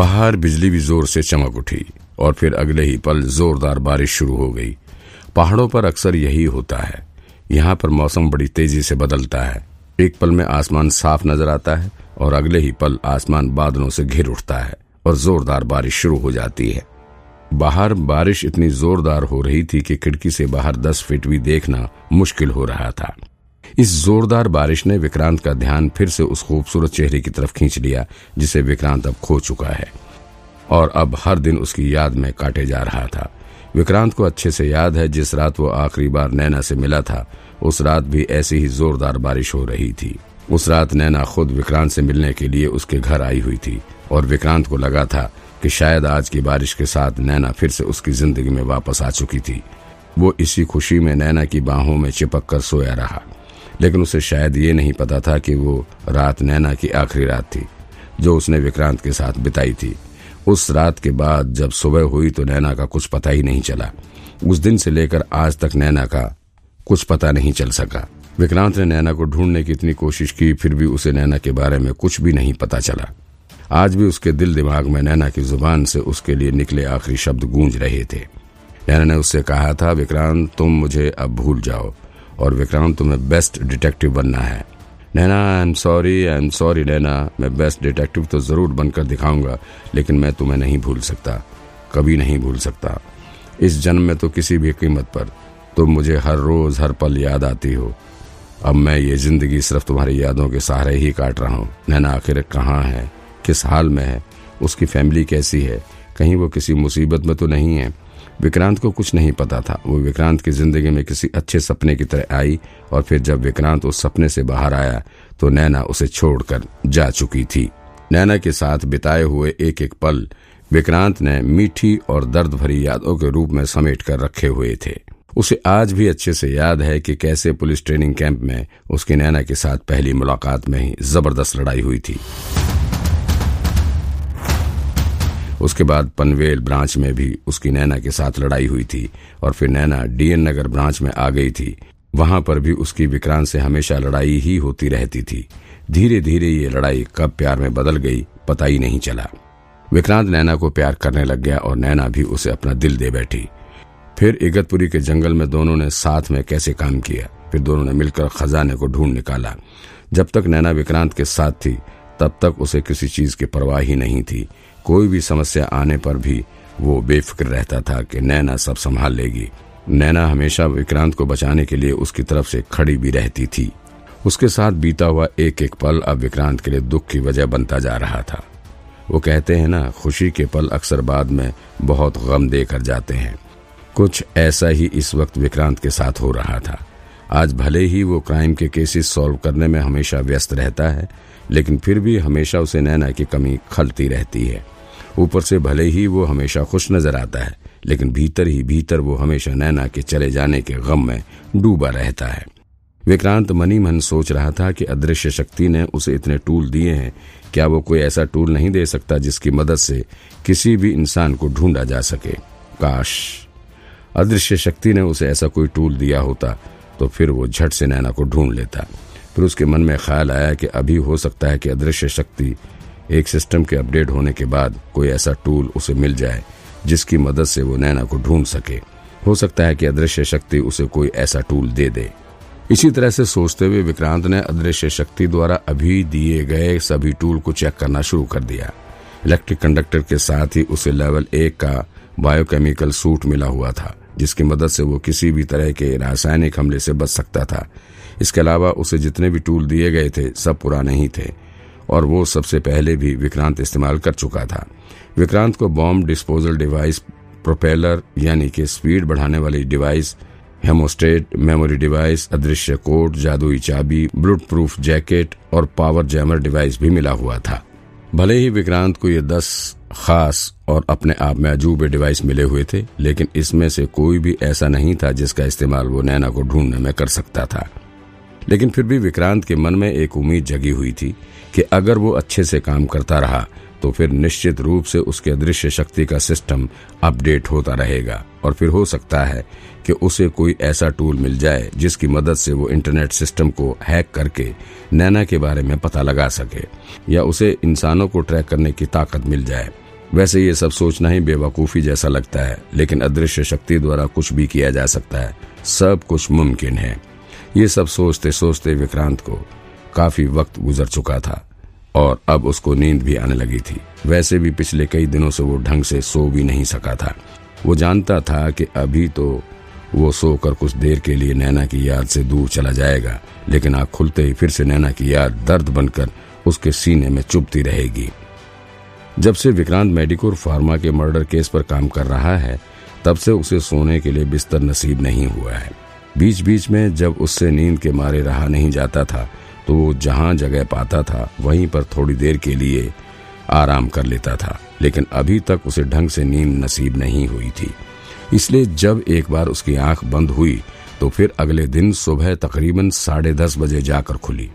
बाहर बिजली भी ज़ोर से चमक उठी और फिर अगले ही पल जोरदार बारिश शुरू हो गई। पहाड़ों पर अक्सर यही होता है। यहाँ पर मौसम बड़ी तेज़ी से बदलता है। एक पल में आसमान साफ़ नज़र आता है और अगले ही पल आसमान बादलों से घिर उठता है और जोरदार बारिश शुरू हो जाती है। बाहर बारिश इतनी जोरदार हो रही थी कि खिड़की से बाहर दस फीट भी देखना मुश्किल हो रहा था। इस जोरदार बारिश ने विक्रांत का ध्यान फिर से उस खूबसूरत चेहरे की तरफ़ खींच लिया, जिसे विक्रांत अब खो चुका है। और अब हर दिन उसकी याद में काटे जा रहा था। विक्रांत को अच्छे से याद है, जिस रात वो आखिरी बार नैना से मिला था, उस रात भी ऐसी ही जोरदार बारिश हो रही थी। उस रात नैना खुद विक्रांत से मिलने के लिए उसके घर आई हुई थी, और विक्रांत को लगा था कि शायद आज की बारिश के साथ नैना फिर से उसकी ज़िंदगी में वापस आ चुकी थी। वो इसी खुशी में नैना की बाहों में चिपक कर सोया रहा। लेकिन उसे शायद ये नहीं पता था कि वो रात नैना की आखिरी रात थी, जो उसने विक्रांत के साथ बिताई थी। उस रात के बाद जब सुबह हुई तो नैना का कुछ पता ही नहीं चला। उस दिन से लेकर आज तक नैना का कुछ पता नहीं चल सका। विक्रांत ने नैना को ढूँढने की इतनी कोशिश की, फिर भी उसे नैना के बारे में कुछ भी नहीं पता चला। आज भी उसके दिल दिमाग में नैना की ज़ुबान से उसके लिए निकले आखिरी शब्द गूंज रहे थे। नैना ने उससे कहा था, विक्रांत, तुम मुझे अब भूल जाओ। और विक्रांत, तुम्हें बेस्ट डिटेक्टिव बनना है। Naina I am sorry I am sorry Naina. मैं बेस्ट डिटेक्टिव तो ज़रूर बनकर दिखाऊँगा, लेकिन मैं तुम्हें नहीं भूल सकता। कभी नहीं भूल सकता। इस जन्म में तो किसी भी कीमत पर तुम मुझे हर रोज हर पल याद आती हो। अब मैं ये ज़िंदगी सिर्फ़ तुम्हारी यादों के सहारे ही काट रहा हूँ। नैना, आखिर कहाँ है? किस हाल में है? उसकी फैमिली कैसी है? कहीं वो किसी मुसीबत में तो नहीं है। विक्रांत को कुछ नहीं पता था। वो विक्रांत की ज़िंदगी में किसी अच्छे सपने की तरह आई और फिर जब विक्रांत उस सपने से बाहर आया तो नैना उसे छोड़कर जा चुकी थी। नैना के साथ बिताए हुए एक एक पल विक्रांत ने मीठी और दर्द भरी यादों के रूप में समेट कर रखे हुए थे। उसे आज भी अच्छे से याद है कि कैसे पुलिस ट्रेनिंग कैंप में उसकी नैना के साथ पहली मुलाकात में ही ज़बरदस्त लड़ाई हुई थी। उसके बाद पनवेल ब्रांच में भी उसकी नैना के साथ लड़ाई हुई थी और फिर नैना डीएन नगर ब्रांच में आ गई थी। वहाँ पर भी उसकी विक्रांत से हमेशा लड़ाई ही होती रहती थी। धीरे धीरे ये लड़ाई कब प्यार में बदल गई, पता ही नहीं चला। विक्रांत नैना को प्यार करने लग गया और नैना भी उसे अपना दिल दे बैठी। फिर इगतपुरी के जंगल में दोनों ने साथ में कैसे काम किया? फिर दोनों ने मिलकर खजाने को ढूंढ निकाला। जब तक नैना विक्रांत के साथ थी तब तक उसे किसी चीज़ की परवाह ही नहीं थी। कोई भी समस्या आने पर भी वो बेफिक्र रहता था कि नैना सब संभाल लेगी। नैना हमेशा विक्रांत को बचाने के लिए उसकी तरफ़ से खड़ी भी रहती थी। उसके साथ बीता हुआ एक एक पल अब विक्रांत के लिए दुख की वजह बनता जा रहा था। वो कहते हैं ना, खुशी के पल अक्सर बाद में बहुत गम देकर जाते हैं। कुछ ऐसा ही इस वक्त विक्रांत के साथ हो रहा था। आज भले ही वो क्राइम के केसेस सॉल्व करने में हमेशा व्यस्त रहता है, लेकिन फिर भी हमेशा उसे नैना की कमी खलती रहती है। ऊपर से भले ही वो हमेशा खुश नज़र आता है, लेकिन भीतर ही भीतर वो हमेशा नैना के चले जाने के गम में डूबा रहता है। विक्रांत मनी मन सोच रहा था कि अदृश्य शक्ति ने उसे इतने टूल दिए हैं, क्या वो कोई ऐसा टूल नहीं दे सकता जिसकी मदद से किसी भी इंसान को ढूंढा जा सके? काश। अदृश्य शक्ति ने उसे ऐसा कोई टूल दिया होता तो फिर वो झट से नैना को ढूंढ लेता। फिर उसके मन में ख्याल आया कि अभी हो सकता है कि अदृश्य शक्ति एक सिस्टम के अपडेट होने के बाद कोई ऐसा टूल उसे मिल जाए, जिसकी मदद से वो नैना को ढूंढ सके। हो सकता है कि अदृश्य शक्ति उसे कोई ऐसा टूल दे दे। इसी तरह से सोचते हुए विक्रांत ने अदृश्य शक्ति द्वारा अभी दिए गए सभी टूल को चेक करना शुरू कर दिया। इलेक्ट्रिक कंडक्टर के साथ ही उसे लेवल एक का बायोकेमिकल सूट मिला हुआ था। जिसकी मदद से वो किसी भी तरह के रासायनिक हमले से बच सकता था। इसके अलावा उसे जितने भी टूल दिए गए थे, सब पुराने ही थे, और वो सबसे पहले भी विक्रांत इस्तेमाल कर चुका था। विक्रांत को बॉम्ब डिस्पोजल डिवाइस प्रोपेलर, यानी कि स्पीड बढ़ाने वाली डिवाइस, हेमोस्टेट, मेमोरी डिवाइस, अदृश्य कोट जादुई चाबी ब्लूट प्रूफ जैकेट और पावर जैमर डिवाइस भी मिला हुआ था। भले ही विक्रांत को ये दस खास और अपने आप में अजूबे डिवाइस मिले हुए थे, लेकिन इसमें से कोई भी ऐसा नहीं था जिसका इस्तेमाल वो नैना को ढूँढने में कर सकता था। लेकिन फिर भी विक्रांत के मन में एक उम्मीद जगी हुई थी कि अगर वो अच्छे से काम करता रहा तो फिर निश्चित रूप से उसके अदृश्य शक्ति का सिस्टम अपडेट होता रहेगा। और फिर हो सकता है कि उसे कोई ऐसा टूल मिल जाए जिसकी मदद से वो इंटरनेट सिस्टम को हैक करके नैना के बारे में पता लगा सके, या उसे इंसानों को ट्रैक करने की ताकत मिल जाए। वैसे ये सब सोचना ही बेवकूफ़ी जैसा लगता है, लेकिन अदृश्य शक्ति द्वारा कुछ भी किया जा सकता है। सब कुछ मुमकिन है। ये सब सोचते सोचते विक्रांत को काफ़ी वक्त गुजर चुका था। और अब उसको नींद भी आने लगी थी। वैसे भी पिछले कई दिनों से वो ढंग से सो भी नहीं सका था। वो जानता था कि अभी तो वो सोकर कुछ देर के लिए नैना की याद से दूर चला जाएगा, लेकिन आँख खुलते ही फिर से नैना की याद दर्द बनकर उसके सीने में चुभती रहेगी। जब से विक्रांत मेडिकोर फार्मा के मर्डर केस पर काम कर रहा है, तब से उसे सोने के लिए बिस्तर नसीब नहीं हुआ है। बीच बीच में जब उससे नींद के मारे रहा नहीं जाता था तो वो जहाँ जगह पाता था, वहीं पर थोड़ी देर के लिए आराम कर लेता था, लेकिन अभी तक उसे ढंग से नींद नसीब नहीं हुई थी। इसलिए जब एक बार उसकी आँख बंद हुई तो फिर अगले दिन सुबह तकरीबन साढ़े दस बजे जाकर खुली।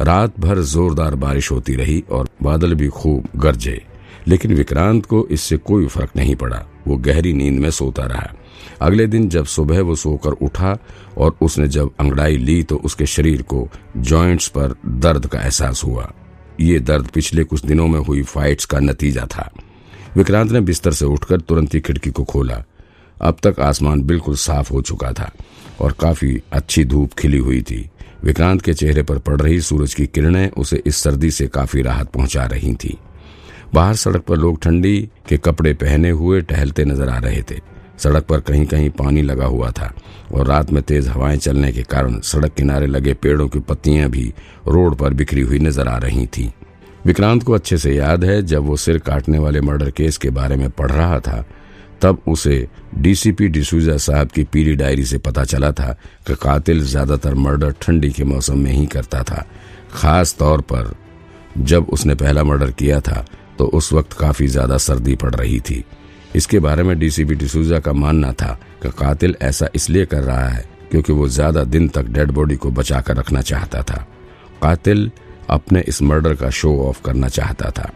रात भर जोरदार बारिश होती रही और बादल भी खूब गरजे, लेकिन विक्रांत को इससे कोई फ़र्क नहीं पड़ा। वो गहरी नींद में सोता रहा। अगले दिन जब सुबह वो सोकर उठा और उसने जब अंगड़ाई ली तो उसके शरीर को जॉइंट्स पर दर्द का एहसास हुआ। ये दर्द पिछले कुछ दिनों में हुई फाइट्स का नतीजा था। विक्रांत ने बिस्तर से उठकर तुरंत ही खिड़की को खोला। अब तक आसमान बिल्कुल साफ़ हो चुका था और काफ़ी अच्छी धूप खिली हुई थी। विक्रांत के चेहरे पर पड़ रही सूरज की किरणें उसे इस सर्दी से काफ़ी राहत पहुँचा रही थी। बाहर सड़क पर लोग ठंडी के कपड़े पहने हुए टहलते नज़र आ रहे थे। सड़क पर कहीं कहीं पानी लगा हुआ था और रात में तेज हवाएँ चलने के कारण सड़क किनारे लगे पेड़ों की पत्तियाँ भी रोड पर बिखरी हुई नज़र आ रही थी। विक्रांत को अच्छे से याद है, जब वो सिर काटने वाले मर्डर केस के बारे में पढ़ रहा था, तब उसे डीसीपी डिसूजा साहब की पीली डायरी से पता चला था कि कातिल ज़्यादातर मर्डर ठंडी के मौसम में ही करता था। खास तौर पर जब उसने पहला मर्डर किया था तो उस वक्त काफ़ी ज़्यादा सर्दी पड़ रही थी। इसके बारे में डीसीपी डिसूजा का मानना था कि कातिल ऐसा इसलिए कर रहा है क्योंकि वो ज़्यादा दिन तक डेड बॉडी को बचा कर रखना चाहता था। कातिल अपने इस मर्डर का शो ऑफ़ करना चाहता था।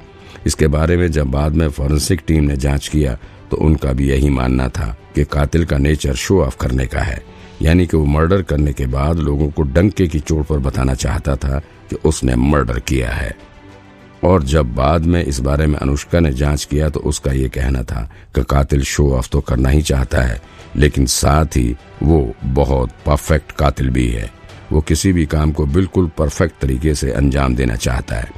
इसके बारे में जब बाद में फॉरेंसिक टीम ने जाँच किया तो उनका भी यही मानना था कि कातिल का नेचर शो ऑफ़ करने का है। यानी कि वो मर्डर करने के बाद लोगों को डंके की चोट पर बताना चाहता था कि उसने मर्डर किया है। और जब बाद में इस बारे में अनुष्का ने जाँच किया तो उसका ये कहना था कि कातिल शो ऑफ़ तो करना ही चाहता है, लेकिन साथ ही वो बहुत परफेक्ट कातिल भी है। वो किसी भी काम को बिल्कुल परफेक्ट तरीके से अंजाम देना चाहता है।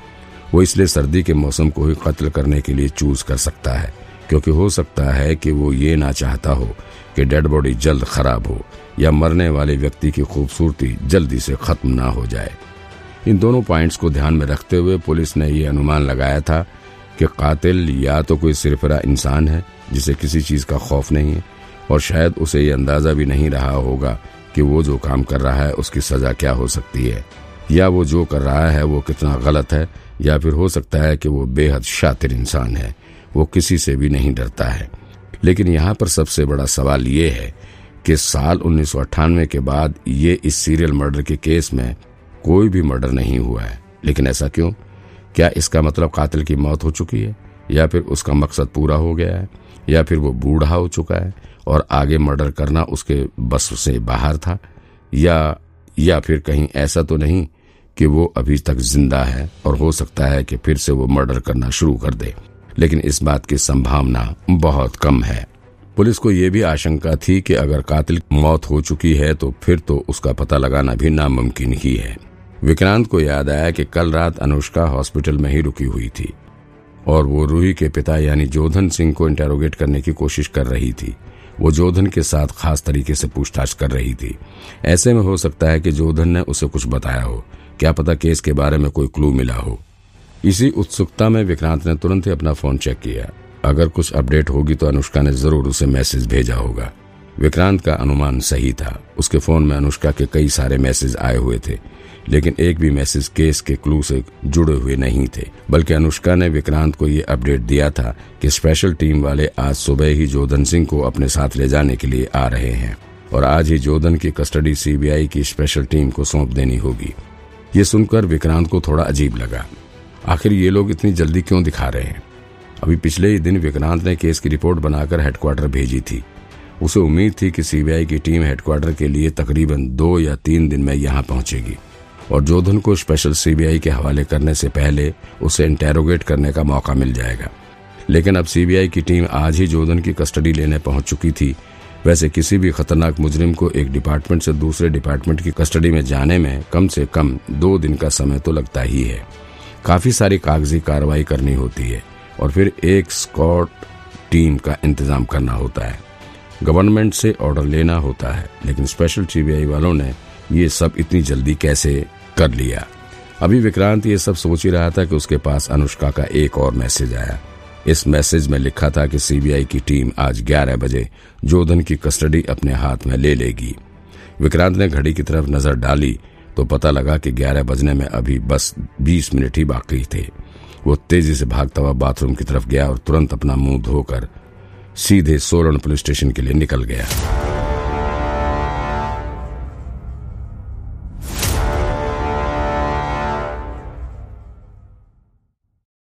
वो इसलिए सर्दी के मौसम को ही कत्ल करने के लिए चूज़ कर सकता है, क्योंकि हो सकता है कि वो ये ना चाहता हो कि डेड बॉडी जल्द खराब हो, या मरने वाले व्यक्ति की खूबसूरती जल्दी से खत्म ना हो जाए। इन दोनों पॉइंट्स को ध्यान में रखते हुए पुलिस ने यह अनुमान लगाया था कि कातिल या तो कोई सिरफरा इंसान है, जिसे किसी चीज़ का खौफ नहीं है, और शायद उसे ये अंदाज़ा भी नहीं रहा होगा कि वो जो काम कर रहा है उसकी सजा क्या हो सकती है। या वो जो कर रहा है वो कितना गलत है, या फिर हो सकता है कि वो बेहद शातिर इंसान है, वो किसी से भी नहीं डरता है। लेकिन यहाँ पर सबसे बड़ा सवाल ये है कि साल उन्नीस सौ अट्ठानवे के बाद ये इस सीरियल मर्डर के केस में कोई भी मर्डर नहीं हुआ है। लेकिन ऐसा क्यों? क्या इसका मतलब कातिल की मौत हो चुकी है? या फिर उसका मकसद पूरा हो गया है? या फिर वो बूढ़ा हो चुका है और आगे मर्डर करना उसके बस से बाहर था? या या फिर कहीं ऐसा तो नहीं कि वो अभी तक ज़िंदा है और हो सकता है कि फिर से वो मर्डर करना शुरू कर दे। लेकिन इस बात की संभावना बहुत कम है। पुलिस को यह भी आशंका थी कि अगर कातिल मौत हो चुकी है तो फिर तो उसका पता लगाना भी नामुमकिन ही है। विक्रांत को याद आया कि कल रात अनुष्का हॉस्पिटल में ही रुकी हुई थी और वो रूही के पिता यानी जोधन सिंह को इंटेरोगेट करने की कोशिश कर रही थी। वो जोधन के साथ खास तरीके से पूछताछ कर रही थी। ऐसे में हो सकता है कि जोधन ने उसे कुछ बताया हो। क्या पता केस के बारे में कोई क्लू मिला हो। इसी उत्सुकता में विक्रांत ने तुरंत ही अपना फ़ोन चेक किया। अगर कुछ अपडेट होगी तो अनुष्का ने ज़रूर उसे मैसेज भेजा होगा। विक्रांत का अनुमान सही था। उसके फ़ोन में अनुष्का के कई सारे मैसेज आए हुए थे। लेकिन एक भी मैसेज केस के क्लू से जुड़े हुए नहीं थे। बल्कि अनुष्का ने विक्रांत को ये अपडेट दिया था कि स्पेशल टीम वाले आज सुबह ही जोधन सिंह को अपने साथ ले जाने के लिए आ रहे हैं और आज ही जोधन की कस्टडी सीबीआई की स्पेशल टीम को सौंप देनी होगी। ये सुनकर विक्रांत को थोड़ा अजीब लगा। आखिर ये लोग इतनी जल्दी क्यों दिखा रहे हैं? अभी पिछले ही दिन विक्रांत ने केस की रिपोर्ट बनाकर हेडक्वार्टर भेजी थी। उसे उम्मीद थी कि सीबीआई की टीम हेडक्वार्टर के लिए तकरीबन दो या तीन दिन में यहाँ पहुंचेगी। और जोधन को स्पेशल सीबीआई के हवाले करने से पहले उसे इंटेरोगेट करने का मौका मिल जाएगा। लेकिन अब सीबीआई की टीम आज ही जोधन की कस्टडी लेने पहुँच चुकी थी। वैसे किसी भी खतरनाक मुजरिम को एक डिपार्टमेंट से दूसरे डिपार्टमेंट की कस्टडी में जाने में कम से कम दो दिन का समय तो लगता ही है। काफ़ी सारी कागज़ी कार्रवाई करनी होती है और फिर एक स्कॉट टीम का इंतज़ाम करना होता है। गवर्नमेंट से ऑर्डर लेना होता है, लेकिन स्पेशल सीबीआई वालों ने ये सब इतनी जल्दी कैसे कर लिया? अभी विक्रांत ये सब सोच ही रहा था कि उसके पास अनुष्का का एक और मैसेज आया। इस मैसेज में लिखा था कि सीबीआई की टीम आज 11 बजे जोधन की कस्टडी अपने हाथ में ले लेगी। विक्रांत ने घड़ी की तरफ़ नज़र डाली तो पता लगा कि 11 बजने में अभी बस 20 मिनट ही बाकी थे। वो तेज़ी से भागता हुआ बाथरूम की तरफ़ गया और तुरंत अपना मुँह धोकर सीधे सोलन पुलिस स्टेशन के लिए निकल गया।